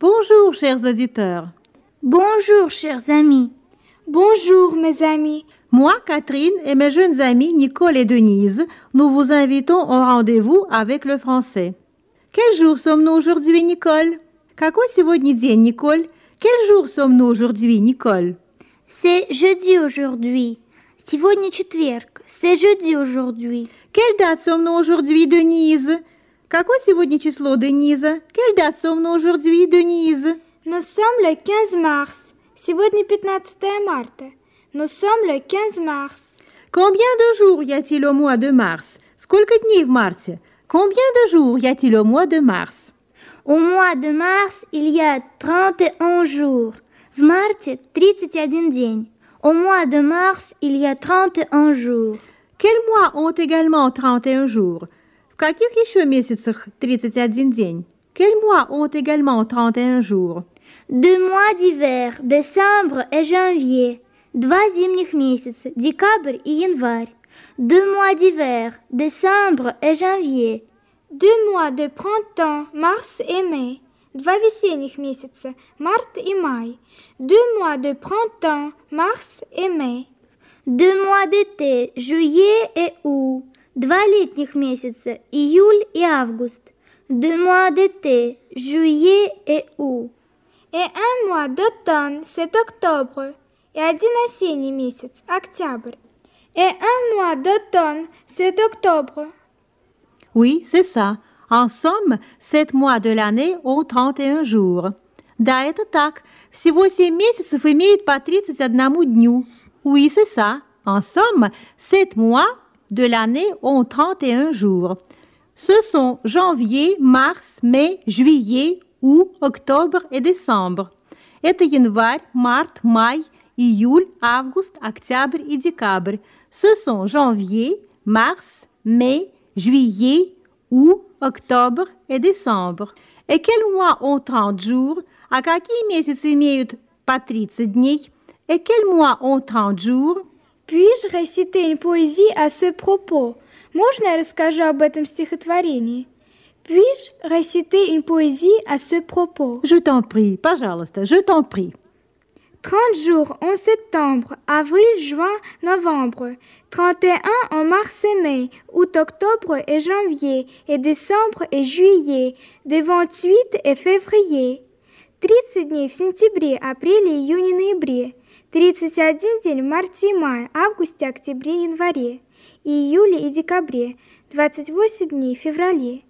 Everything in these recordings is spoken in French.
Bonjour, chers auditeurs. Bonjour, chers amis. Bonjour, mes amis. Moi, Catherine et mes jeunes amis Nicole et Denise, nous vous invitons au rendez-vous avec le français. Quel jour sommes-nous aujourd'hui, Nicole? Какой сегодня день, Nicole? Quel jour sommes-nous aujourd'hui, Nicole? C'est jeudi aujourd'hui. Сегодня четверг. C'est jeudi aujourd'hui. Quelle date sommes-nous aujourd'hui, Denise? Какое сегодня число, Дениза? Quelle date sommes-nous aujourd'hui, Denise? Nous sommes le 15 mars. Сегодня 15 марта. Nous sommes le 15 mars. Combien de jours y a-t-il au mois de mars? Сколько дней в марте? Combien de jours y a-t-il au mois de mars? Au mois de mars, il y a 31 jours. В марте 31 день. Au mois de mars, il y a 31 jours. Quels mois ont également 31 jours? В каких еще месяцах 31 день? Quels mois ont également 31 jours? Deux mois d'hiver, décembre et janvier. Два зимних месяца, декабрь и январь. Deux mois d'hiver, décembre et janvier. Deux mois de printemps, mars et mai. Два весенних месяца, март и май. Deux mois de printemps, mars et mai. Deux mois d'été, juillet et août. Два летних месяца, июль и август. Deux mois d'été, juillet et août. Et un mois d'automne, c'est octobre. Et один осенний месяц, октябрь. Et un mois d'automne, c'est octobre. Oui, c'est ça. En somme, sept mois de l'année ont 31 jours. Да, это так. Всего семь месяцев имеют по 31 дню. Oui, c'est ça. En somme, sept mois de l'année ont 31 jours. Ce sont janvier, mars, mai, juillet, août, octobre et décembre. Это январь, март, май, июль, август, октябрь и декабрь. Ce sont janvier, mars, mai, juillet, août, octobre et décembre. Et quels mois ont 30 jours? А какие месяцы имеют по 30 дней? Et quels mois ont 30 jours? Puis-je réciter une poésie à ce propos? Можно я расскажу об этом стихотворении? Puis-je réciter une poésie à ce propos? Je t'en prie, пожалуйста, je t'en prie. 30 jours en septembre, avril, juin, novembre. 31 en mars et mai, août, octobre et janvier, et décembre et juillet, de 28 et février. 30 дней в сентябре, апреле, июне, ноябре. 31 день в марте и мае, августе, октябре, январе. И июле и декабре. 28 дней в феврале.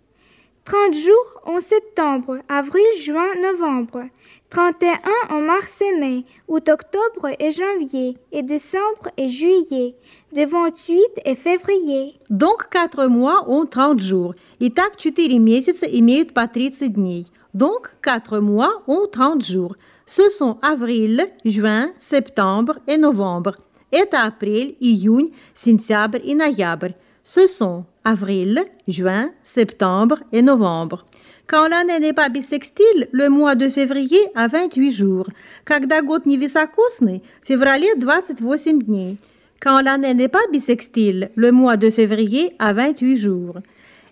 30 jours en septembre, avril, juin, novembre. 31 en mars et mai, août, octobre et janvier, et décembre et juillet, de 28 et février. Donc, 4 mois ont 30 jours. Итак, 4 месяца имеют по 30 дней. Donc, 4 mois ont 30 jours. Ce sont avril, juin, septembre et novembre. Это апрель, июнь, сентябрь и ноябрь. Ce sont avril, juin, septembre et novembre. Quand l'année n'est pas bissextile, le mois de février a 28 jours. Когда год не високосный, в феврале 28 дней. Quand l'année n'est pas bissextile, le mois de février a 28 jours.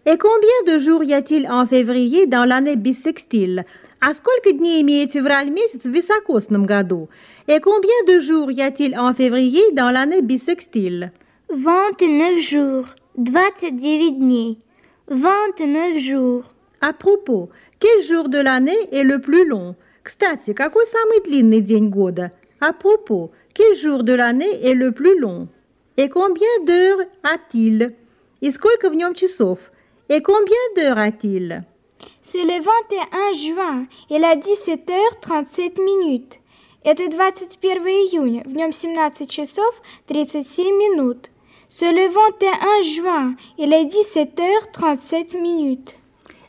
Et combien de jours y a-t-il en février dans l'année bissextile? А сколько дней имеет февраль месяц в високосном году? Et combien de jours y a-t-il en février dans l'année bissextile? 29 jours. 29 дней. 29 jours. À propos, quel jour de l'année est le plus long? Кстати, какой самый длинный день года? À propos, quel jour de l'année est le plus long? Et combien d'heures a-t-il? И сколько в нем часов? Et combien d'heures a-t-il? C'est le 21 juin, il a 17h37 minutes. Это 21 июня, в нем 17 часов 37 минут. C'est le 21 juin, il est 17h37 minutes.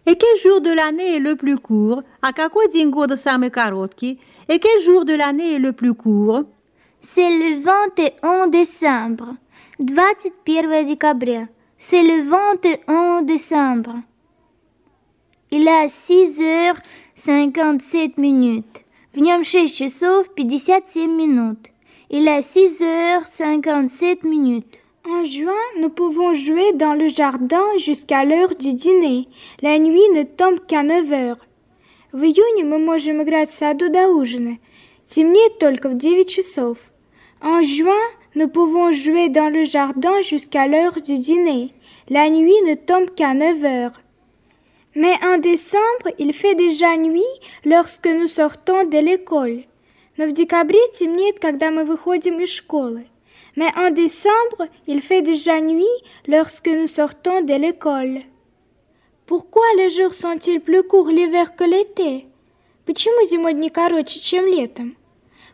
Et quel jour de l'année est le plus court? А какой день года самый короткий? Et quel jour de l'année est le plus court? C'est le 21 décembre. 21 декабря. C'est le 21 décembre. Il a 6 heures 57 minutes. В нем 6 часов 57 минут. Il a 6 heures 57 minutes. En juin, nous pouvons jouer dans le jardin jusqu'à l'heure du dîner. La nuit ne tombe qu'à 9 heures. В В июне мы можем играть в саду до ужина. Темнеет только в 9 часов. En juin, nous pouvons jouer dans le jardin jusqu'à l'heure du dîner. La nuit ne tombe qu'à 9 heures. Mais en décembre, il fait déjà nuit lorsque nous sortons de l'école. Но в декабре темнеет, когда мы выходим из школы. Mais en décembre, il fait déjà nuit lorsque nous sortons de l'école. Pourquoi les jours sont-ils plus courts l'hiver que l'été? Почему зимой дни короче, чем летом?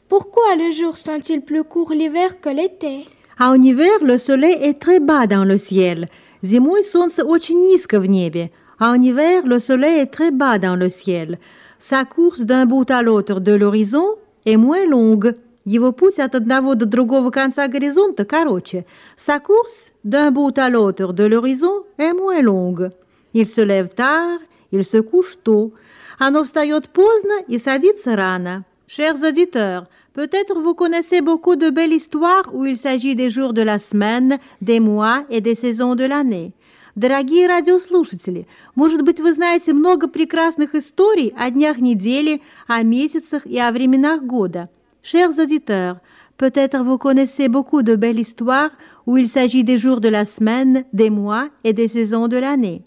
Pourquoi les jours sont-ils plus courts l'hiver que l'été? En hiver, le soleil est très bas dans le ciel. Зимой солнце очень низко в небе. En hiver, le soleil est très bas dans le ciel. Sa course d'un bout à l'autre de l'horizon est moins longue. Его путь от одного до другого конца горизонта короче. Sa course d'un bout à l'autre de l'horizon est moins longue. Il se lève tard, il se couche tôt. Оно встает поздно и садится рано. Chers auditeurs, peut-être vous connaissez beaucoup de belles histoires où il s'agit des jours de la semaine, des mois et des saisons de l'année. Дорогие радиослушатели, может быть, вы знаете много прекрасных историй о днях недели, о месяцах и о временах года. Chers auditeurs, peut-être vous connaissez beaucoup de belles histoires où il s'agit des jours de la semaine, des mois et des saisons de l'année.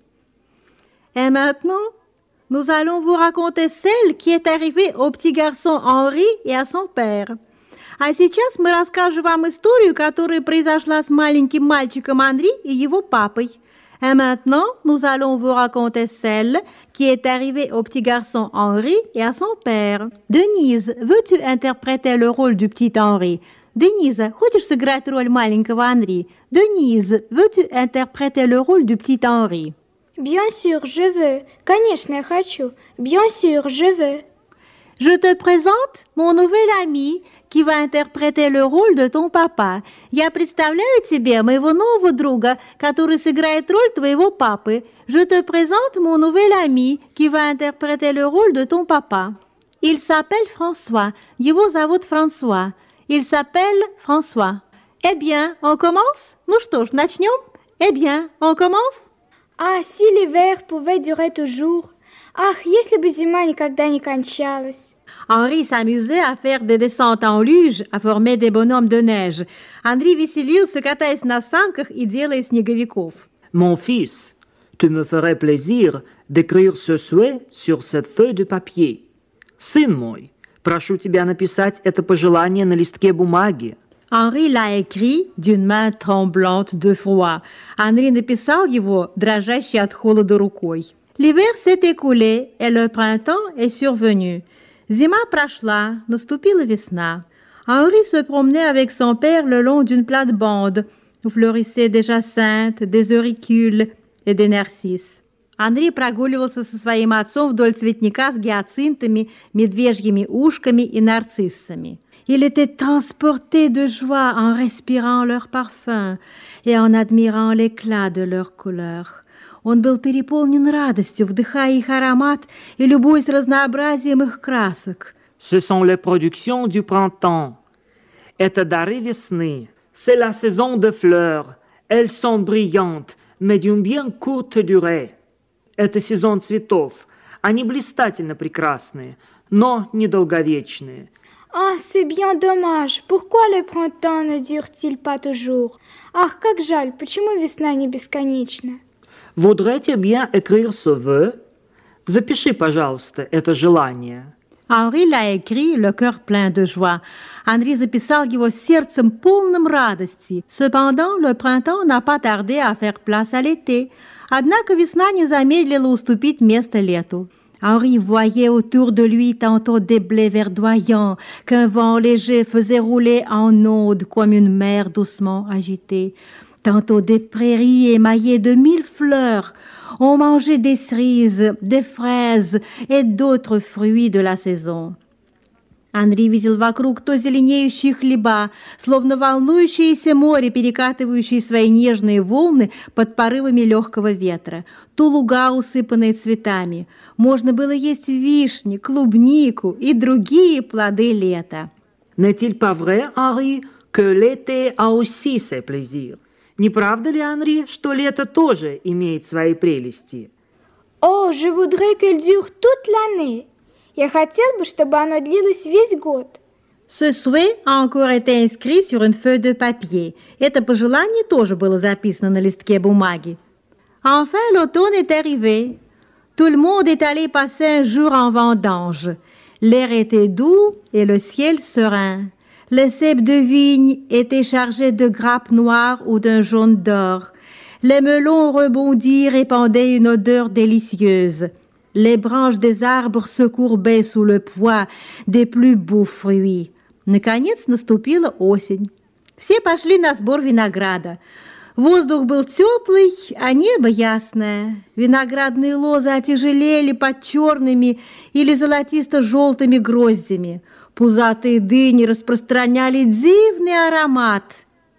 Et maintenant, nous allons vous raconter celle qui est arrivée au petit garçon Henri et à son père. А сейчас мы расскажем вам историю, которая произошла с маленьким мальчиком Анри и его папой. Et maintenant, nous allons vous raconter celle qui est arrivée au petit garçon Henri et à son père. Denise, veux-tu interpréter le rôle du petit Henri? Denise, хочешь сыграть роль маленького Henri? Denise, veux-tu interpréter le rôle du petit Henri? Bien sûr, je veux. Конечно, я хочу. Bien sûr, je veux. Je te présente mon nouvel ami qui va interpréter le rôle de ton papa. Я представляю тебе моего нового друга, который сыграет роль твоего папы. Je te présente mon nouvel ami qui va interpréter le rôle de ton papa. Il s'appelle François. Его зовут François. Il s'appelle François. Eh bien, on commence? Ну что ж, начнем? Eh bien, on commence? Ah, si l'hiver pouvait durer toujours. Ах, если бы зима никогда не кончалась. Henri s'amusait à faire des descentes en luge, à former des bonhommes de neige. Андрей веселился, катаясь на санках и делая снеговиков. Mon fils, tu me ferais plaisir d'écrire ce souhait sur cette feuille de papier. Сын мой, прошу тебя написать это пожелание на листке бумаги. Henri l'a écrit d'une main tremblante de froid. Henri написал его, дрожащей от холода рукой. L'hiver s'est écoulé et le printemps est survenu. Зима прошла, наступила весна. Henri se promenait avec son père le long d'une plate-bande où fleurissaient des jacinthes, des auricules et des narcisses. Андрей прогуливался со своим отцом вдоль цветника с гиацинтами, медвежьими ушками и нарциссами. Il était transporté de joie en respirant leur parfum et en admirant l'éclat de leurs couleurs. Он был переполнен радостью, вдыхая их аромат и любуясь разнообразием их красок. Ce sont les productions du printemps. Это дары весны. C'est la saison de fleurs. Elles sont brillantes, mais d'une bien courte durée. Это сезон цветов. Они блистательно прекрасные, но недолговечные. Ah, c'est bien dommage. Pourquoi le printemps ne dure-t-il pas toujours? Ах, как жаль, почему весна не бесконечна? Voudrais-tu bien écrire ce vœu? Запиши, пожалуйста, это желание. Henri l'a écrit, le cœur plein de joie. Henri записал его сердцем полным радости. Cependant, le printemps n'a pas tardé à faire place à l'été. Однако весна не замедлила уступить место лету. Henri voyait autour de lui tantôt des blés verdoyants qu'un vent léger faisait rouler en ondes comme une mer doucement agitée, tantôt des prairies émaillées de mille fleurs. On mangeait des cerises, des fraises et d'autres fruits de la saison. Анри видел вокруг то зеленеющие хлеба, словно волнующееся море, перекатывающие свои нежные волны под порывами легкого ветра, то луга, усыпанные цветами. Можно было есть вишни, клубнику и другие плоды лета. N'est-il pas vrai, Henri, que l'été a aussi ses plaisirs? Не правда ли, Анри, что лето тоже имеет свои прелести? Oh, je voudrais qu'elle dure toute l'année. Я хотел бы, чтобы оно длилось весь год. Ce souhait a encore été inscrit sur une feuille de papier. Это пожелание тоже было записано на листке бумаги. Enfin, l'automne est arrivé. Tout le monde est allé passer un jour en vendange. L'air était doux et le ciel serein. Les cèpes de vigne étaient chargés de grappes noires ou d'un jaune d'or. Les melons rebondis répandaient une odeur délicieuse. Les branches des arbres se courbaient sous le poids des plus beaux fruits. Наконец наступила осень. Все пошли на сбор винограда. Воздух был теплый, а небо ясное. Виноградные лозы отяжелели под черными или золотисто-желтыми гроздями. Пузатые дыни распространяли дивный аромат.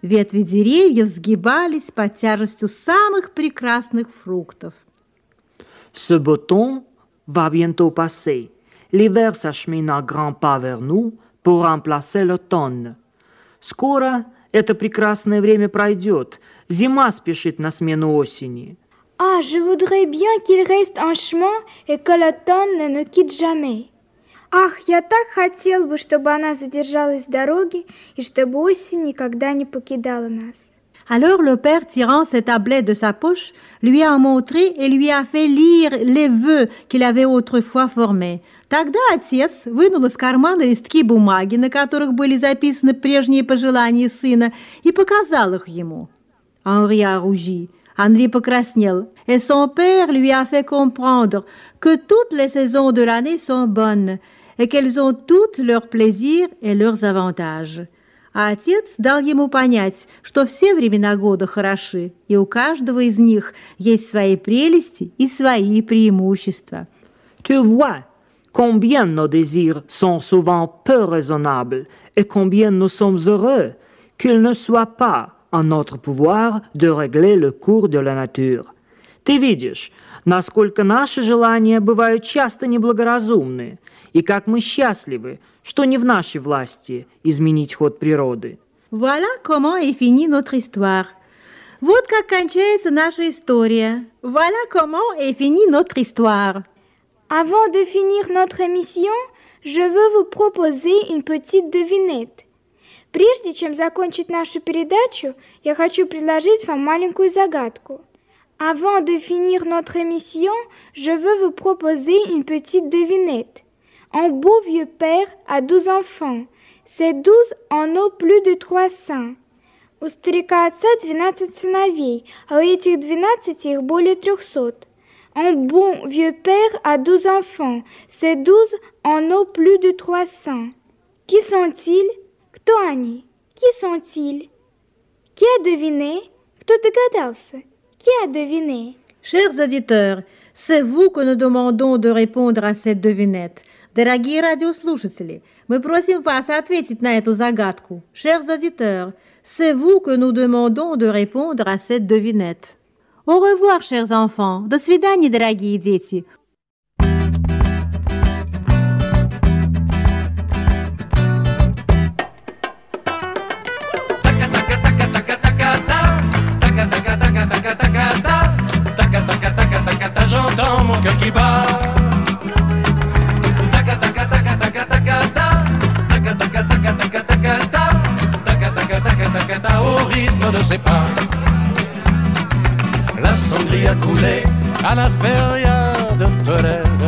Ветви деревьев сгибались под тяжестью самых прекрасных фруктов. Ce beau temps va bientôt passer. L'hiver s'achemine à grands pas vers nous pour remplacer l'automne. Скоро это прекрасное время пройдет. Зима спешит на смену осени. Ah, je voudrais bien qu'il reste en chemin et que l'automne ne quitte jamais. Ах, я так хотел бы, чтобы она задержалась в дороге и чтобы осень никогда не покидала нас. Alors le père, tirant ses tablets de sa poche, lui a montré et lui a fait lire les vœux qu'il avait autrefois formés. Тогда отец вынул из кармана листки бумаги, на которых были записаны прежние пожелания сына, и показал их ему. Henri a rougi. Henri покраснел, et son père lui a fait comprendre que toutes les saisons de l'année sont bonnes, et qu'elles ont toutes leurs plaisirs et leurs avantages. А отец дал ему понять, что все времена года хороши, и у каждого из них есть свои прелести и свои преимущества. Tu vois combien nos désirs sont souvent peu raisonnables et combien nous sommes heureux qu'il ne soit pas en notre pouvoir de régler le cours de la nature. Ты видишь, насколько наши желания бывают часто неблагоразумны, и как мы счастливы, что не в нашей власти изменить ход природы. Voilà comment est finie notre histoire. Вот как кончается наша история. Voilà comment est finie notre histoire. Avant de finir notre émission, je veux vous proposer une petite devinette. Прежде чем закончить нашу передачу, я хочу предложить вам маленькую загадку. Avant de finir notre émission, je veux vous proposer une petite devinette. Un beau vieux père a douze enfants. Ces douze en ont plus de trois cents. У старика отца двенадцать сыновей, а у этих двенадцати их более трехсот. Un bon vieux père a douze enfants. Ces douze en ont plus de trois cents. Qui sont-ils? Кто они? Qui sont-ils? Qui a deviné? Кто догадался? Qui a deviné? Chers auditeurs, c'est vous que nous demandons de répondre à cette devinette. Дорогие радиослушатели, мы просим вас ответить на эту загадку. Chers auditeurs, c'est vous que nous demandons de répondre à cette devinette. Au revoir, chers enfants. До свидания, дорогие дети. Ses pas. La coulait à la feria de Tolède.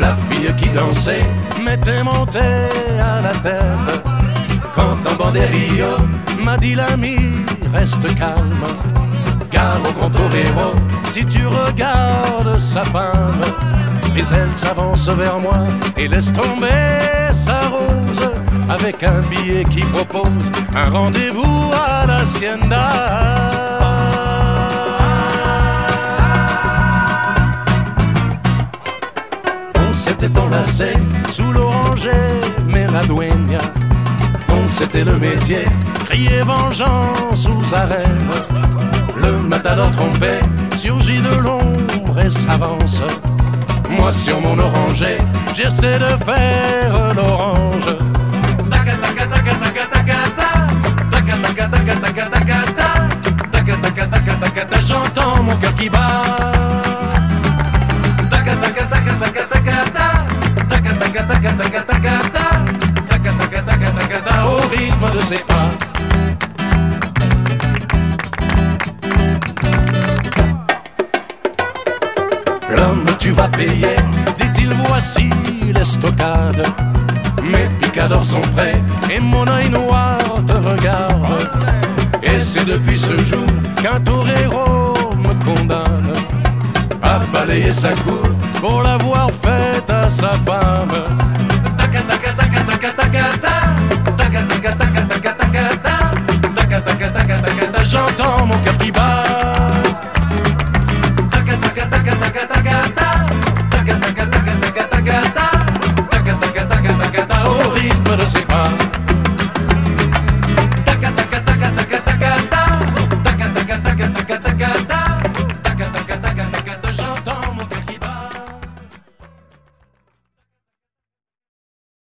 La fille qui dansait m'était montée à la tête. Quand un banderillo m'a dit l'ami, reste calme. Car au grand torero, si tu regardes sa femme, mais elle s'avance vers moi et laisse tomber sa rose avec un billet qui propose un rendez-vous à l'hacienda. On s'était enlacé sous l'oranger Meradueña. On c'était le métier, crier vengeance aux arènes. Le matador trompé surgit de l'ombre et s'avance. Moi sur mon oranger, j'essaie de faire l'orange. J'entends mon cœur qui bat. Au rythme de ses pas. Dit-il, voici les stockades. Mes picadors sont prêts et mon œil noir te regarde. Et c'est depuis ce jour qu'un torero me condamne à balayer sa cour pour l'avoir faite à sa femme.